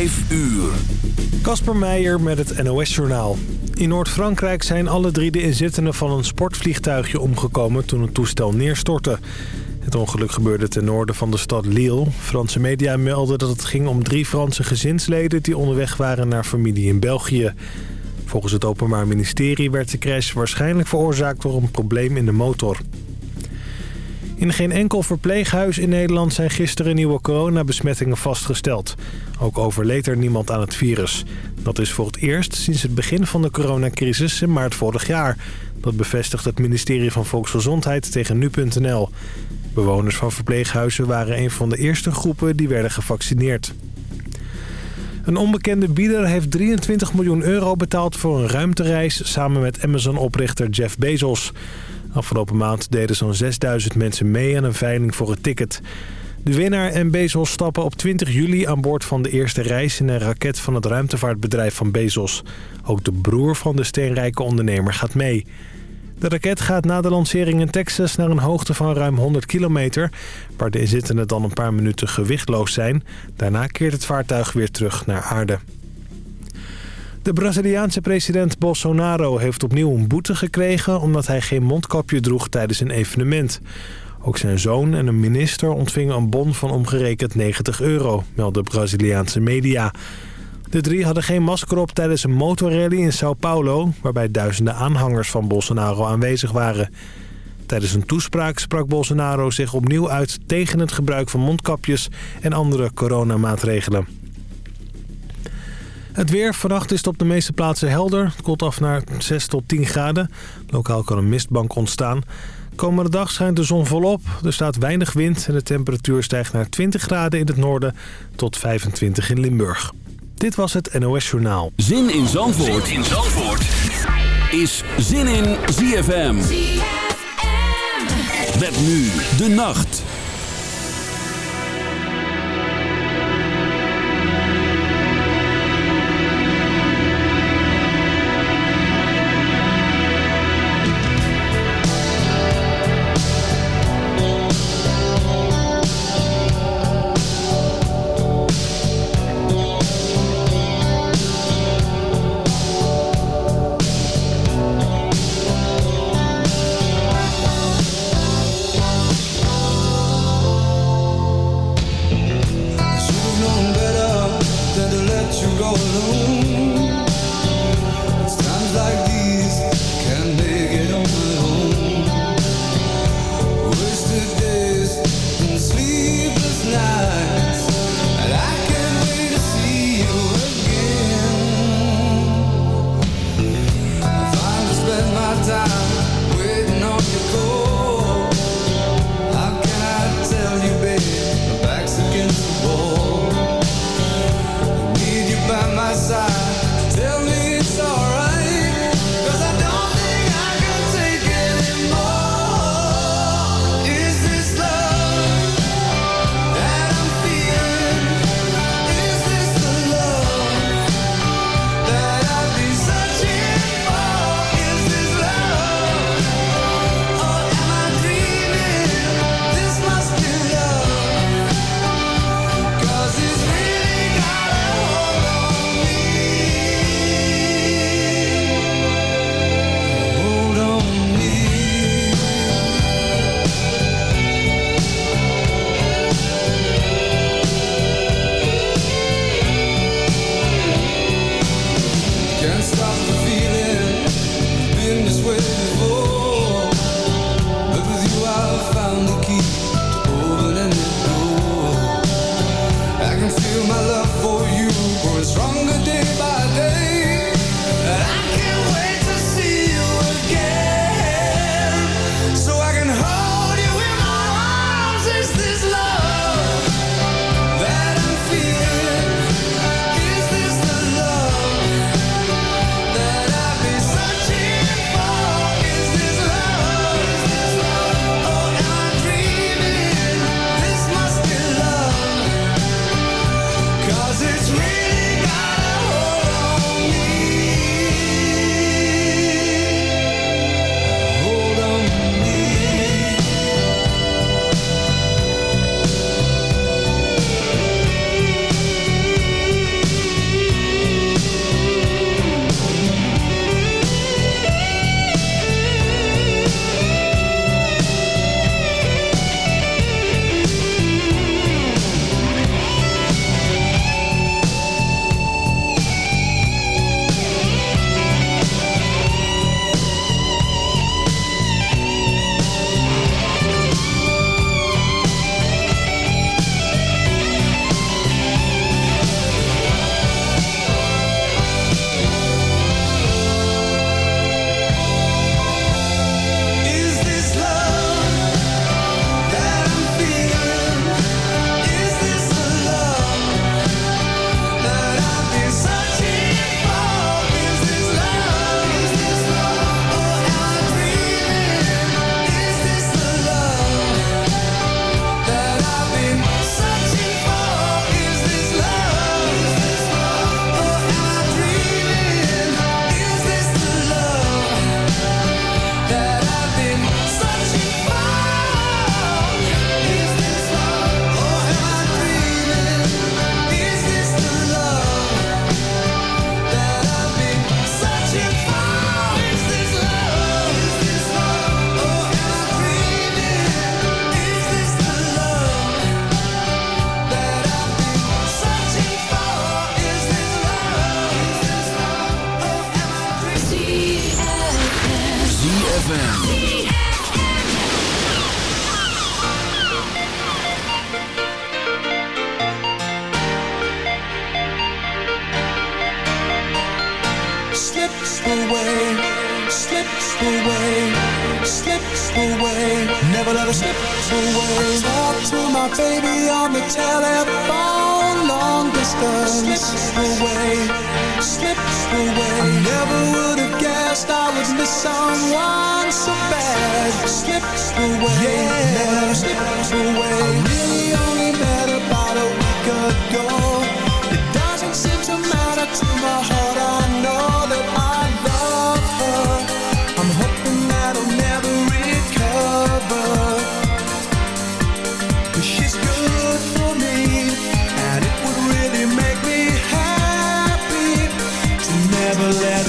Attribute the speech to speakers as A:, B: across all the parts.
A: 5 uur.
B: Kasper Meijer met het NOS-journaal. In Noord-Frankrijk zijn alle drie de inzittenden van een sportvliegtuigje omgekomen toen het toestel neerstortte. Het ongeluk gebeurde ten noorden van de stad Lille. Franse media melden dat het ging om drie Franse gezinsleden die onderweg waren naar familie in België. Volgens het Openbaar Ministerie werd de crash waarschijnlijk veroorzaakt door een probleem in de motor. In geen enkel verpleeghuis in Nederland zijn gisteren nieuwe coronabesmettingen vastgesteld. Ook overleed er niemand aan het virus. Dat is voor het eerst sinds het begin van de coronacrisis in maart vorig jaar. Dat bevestigt het ministerie van Volksgezondheid tegen nu.nl. Bewoners van verpleeghuizen waren een van de eerste groepen die werden gevaccineerd. Een onbekende bieder heeft 23 miljoen euro betaald voor een ruimtereis... samen met Amazon-oprichter Jeff Bezos. Afgelopen maand deden zo'n 6000 mensen mee aan een veiling voor het ticket. De winnaar en Bezos stappen op 20 juli aan boord van de eerste reis... in een raket van het ruimtevaartbedrijf van Bezos. Ook de broer van de steenrijke ondernemer gaat mee... De raket gaat na de lancering in Texas naar een hoogte van ruim 100 kilometer... waar de inzittenden dan een paar minuten gewichtloos zijn. Daarna keert het vaartuig weer terug naar aarde. De Braziliaanse president Bolsonaro heeft opnieuw een boete gekregen... omdat hij geen mondkapje droeg tijdens een evenement. Ook zijn zoon en een minister ontvingen een bon van omgerekend 90 euro... melden Braziliaanse media... De drie hadden geen masker op tijdens een motorrally in Sao Paulo... waarbij duizenden aanhangers van Bolsonaro aanwezig waren. Tijdens een toespraak sprak Bolsonaro zich opnieuw uit... tegen het gebruik van mondkapjes en andere coronamaatregelen. Het weer. Vannacht is het op de meeste plaatsen helder. Het koelt af naar 6 tot 10 graden. Lokaal kan een mistbank ontstaan. Komende dag schijnt de zon volop. Er staat weinig wind en de temperatuur stijgt naar 20 graden in het noorden... tot 25 in Limburg. Dit was het NOS Journaal.
A: Zin in Zandvoort, zin in Zandvoort. is Zin in ZFM. ZFM. Met nu de nacht.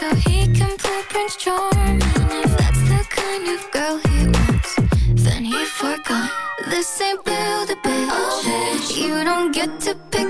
C: So he can play Prince Charming If that's the kind of girl he wants Then he forgot. This ain't build-a-bitch You don't get to
D: pick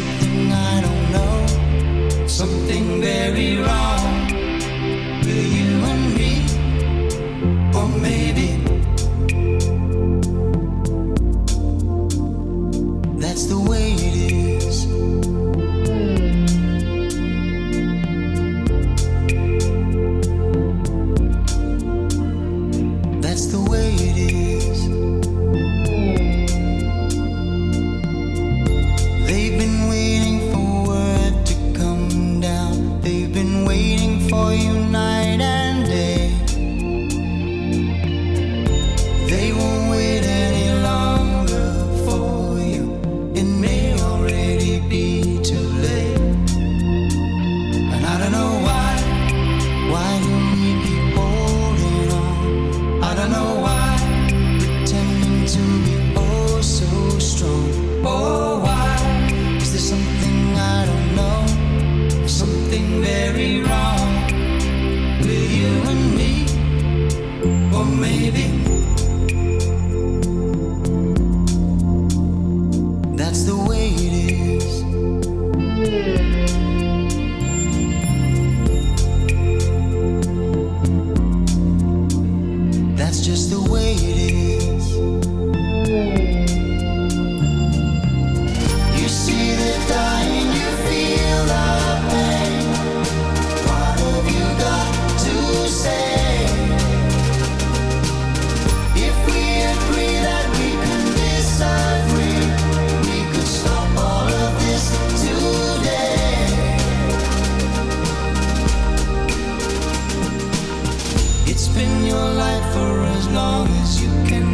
E: something I don't know, something very
A: wrong. for as long as you can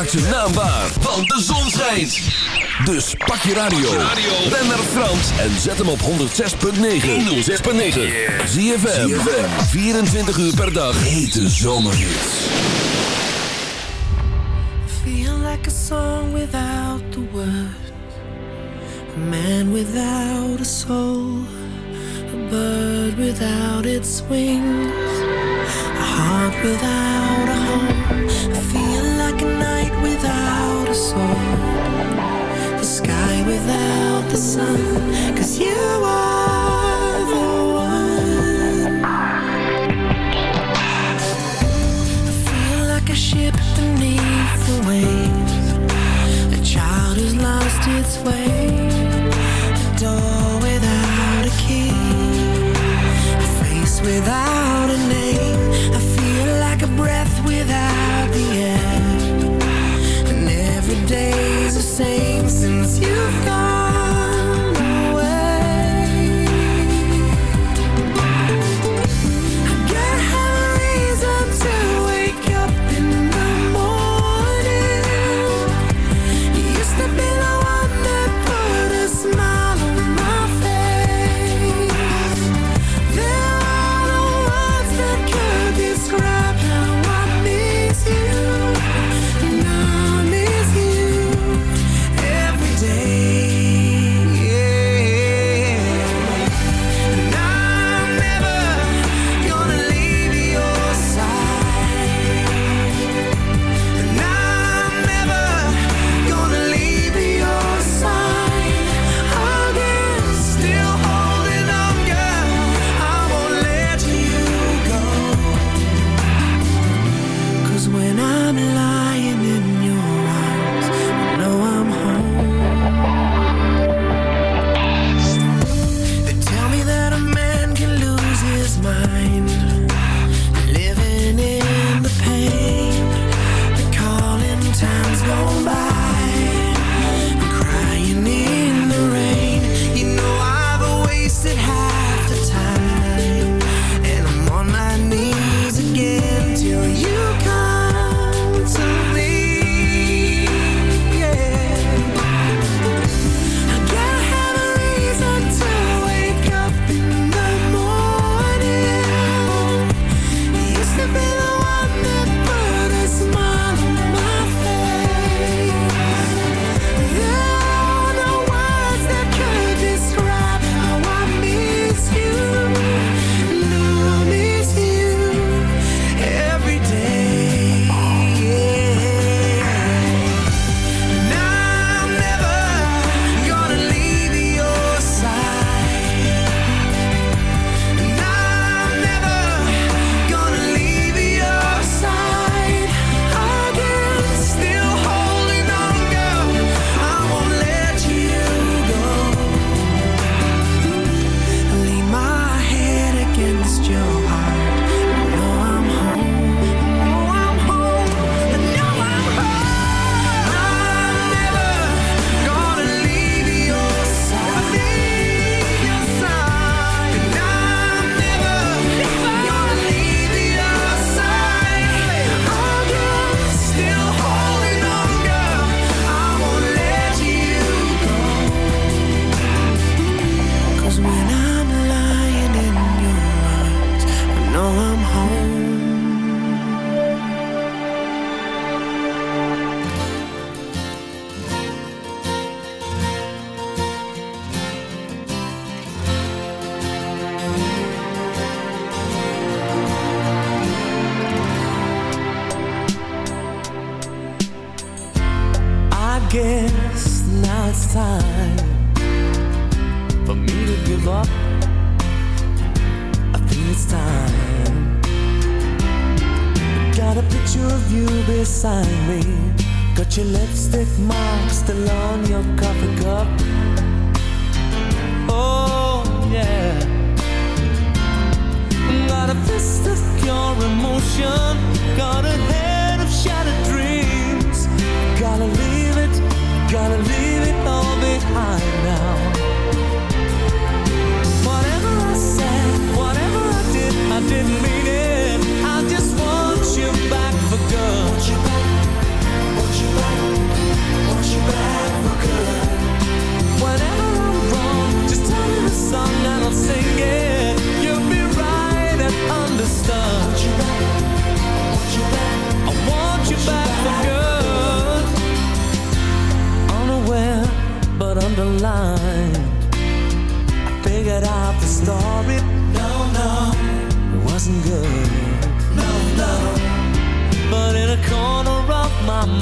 A: zijn naam waar, want de zon schijnt. Dus pak je radio, ben naar Frans en zet hem op 106.9. 106.9. Zie je 24 uur per dag. Hete zomerhits.
D: Feel like a song without the words. A man without a soul. A bird without its wings. A heart without a home. The sky without the sun Cause you are the one. I feel like a ship beneath the waves. A child who's lost its way. A door without a key. A face without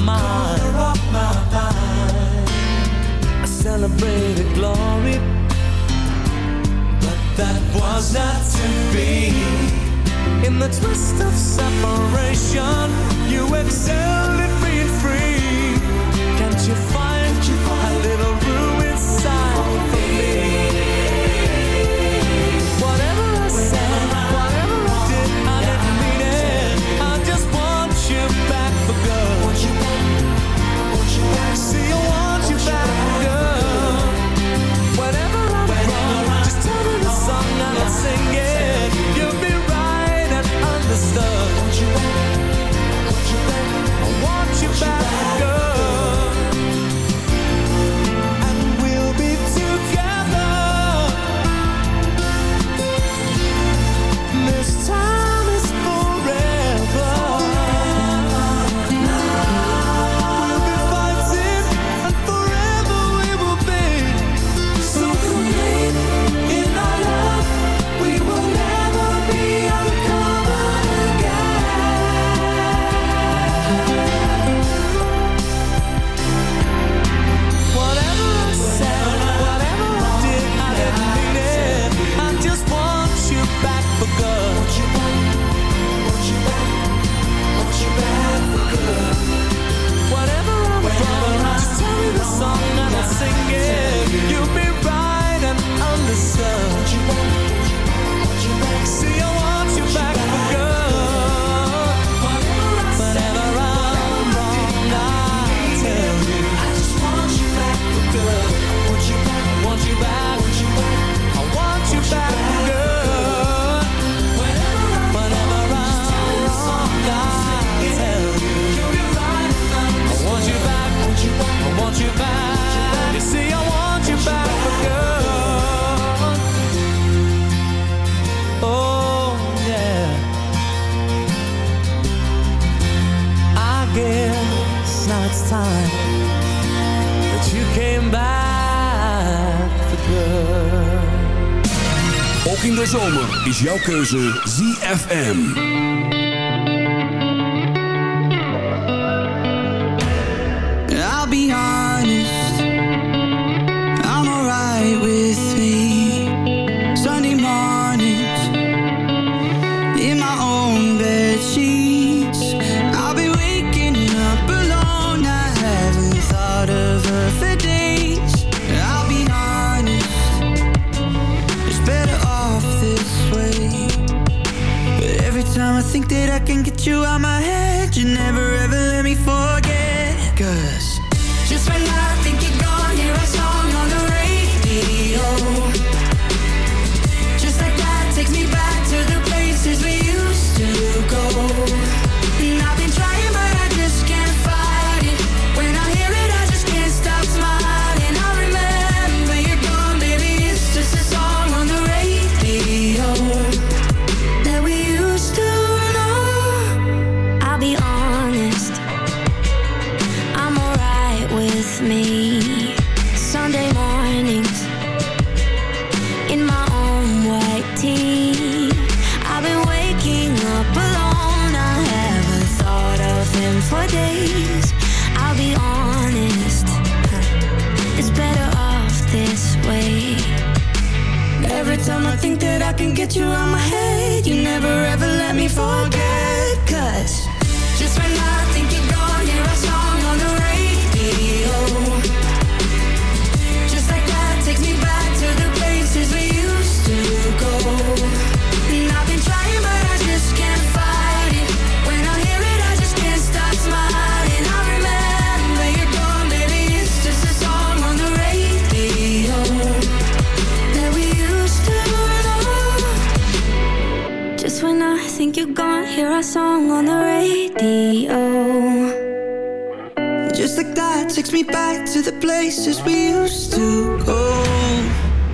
D: mind. Color of my mind. I celebrated glory, but that was not to be. In the twist of separation, you
F: excel. jouw keuze ZFM.
G: back to the places we used to go.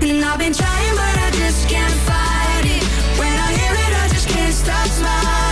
G: And I've been trying but I just can't fight it. When I hear it I just can't stop smiling.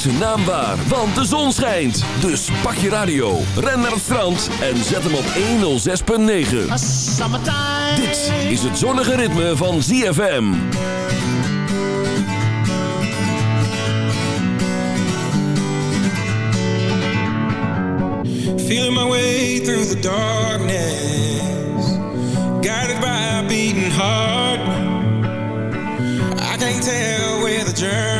H: zijn naam waar, want de zon schijnt. Dus pak je radio, ren naar het strand en zet hem op 106.9. Dit is het zonnige ritme van ZFM.
I: Feeling my way through the darkness Guided by a beating heart I can't tell where the journey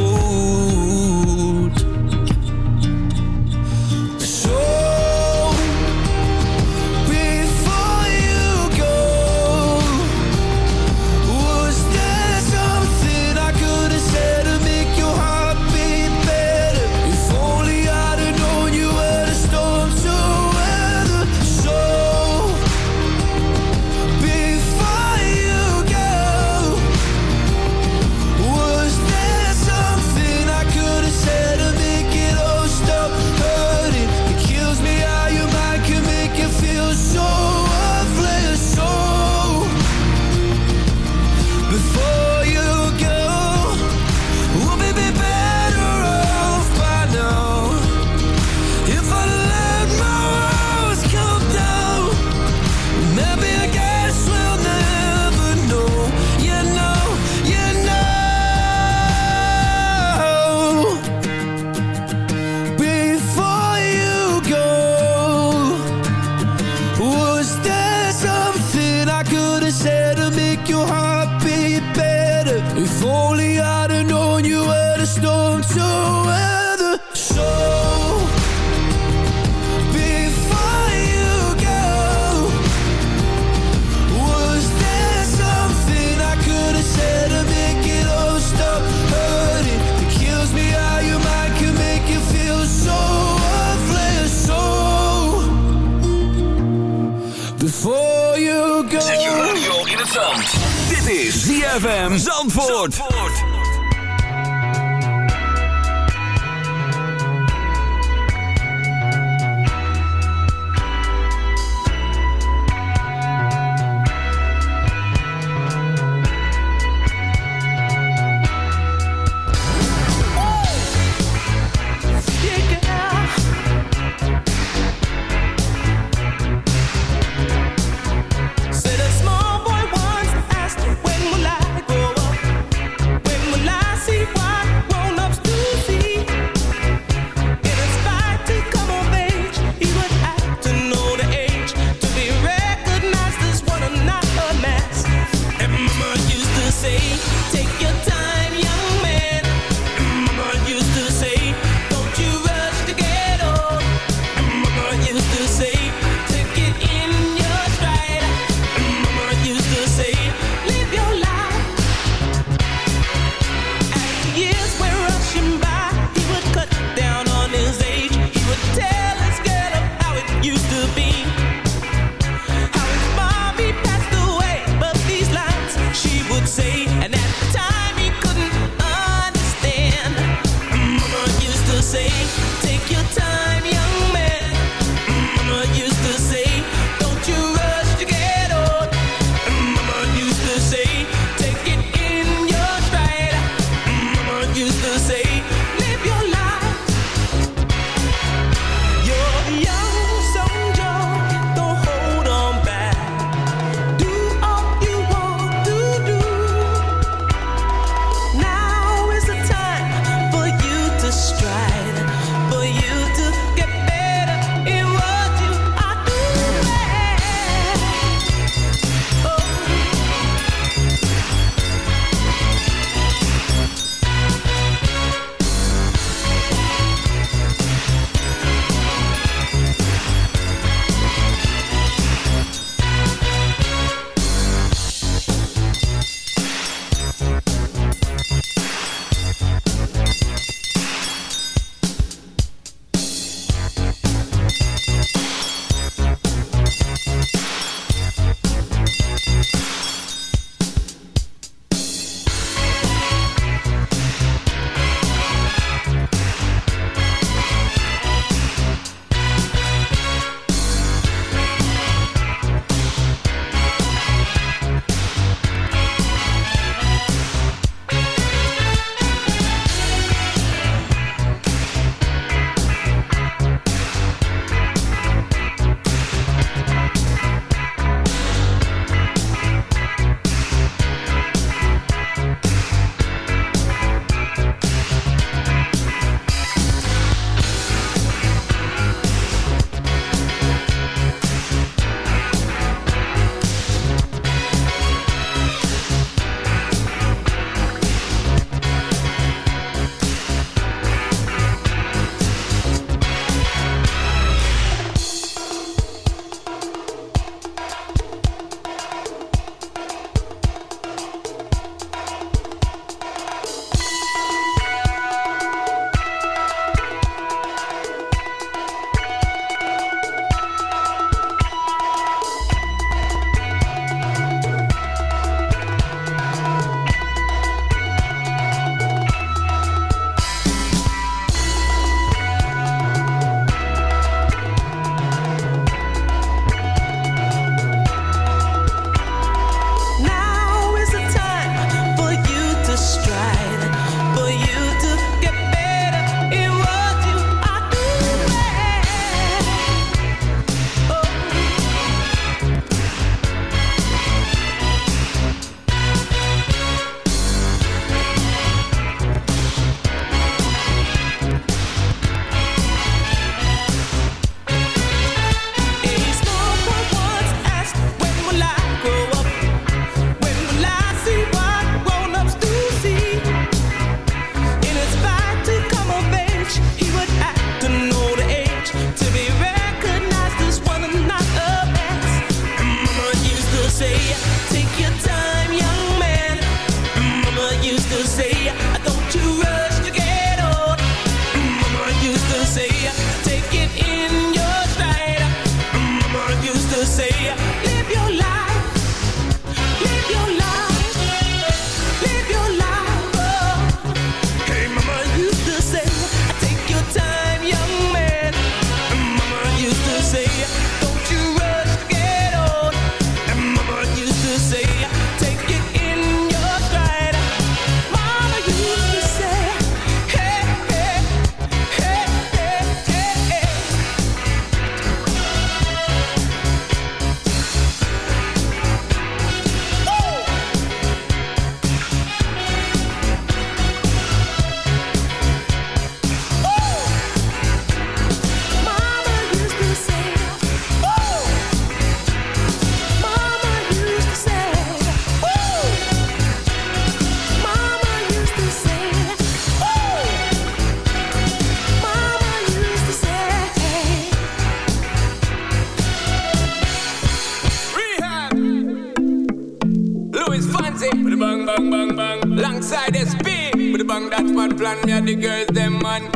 J: the
K: girls them man.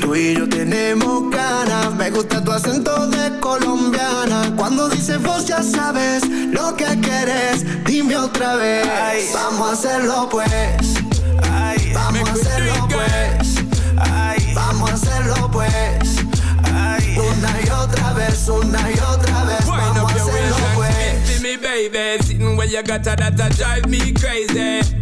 I: Tú y yo tenemos ganas, me gusta tu acento de colombiana. Cuando dices vos ya sabes lo que quieres, dime otra vez. Vamos a hacerlo pues, vamos a hacerlo pues, vamos a hacerlo pues. Una y otra vez, una y otra vez, vamos a hacerlo pues.
K: me baby, sitting where you got that, that drive me crazy.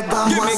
H: never Give me.